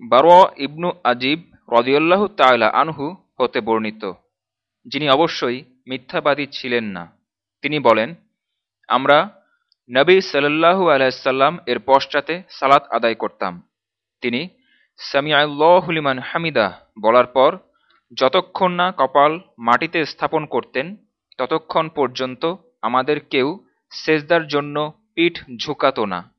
বারোয়া ইবনু আজিব রদিউল্লাহ তাইলা আনহু হতে বর্ণিত, যিনি অবশ্যই মিথ্যাবাদী ছিলেন না। তিনি বলেন, আমরা নবী সাল্লু আলাইসাল্লাম এর পশ্চাতে সালাত আদায় করতাম। তিনি সামিয়াল্লাহলিমান হামিদা বলার পর যতক্ষণ না কপাল মাটিতে স্থাপন করতেন, ততক্ষণ পর্যন্ত আমাদের কেউ সেজদার জন্য পিঠ ঝুঁকাত না।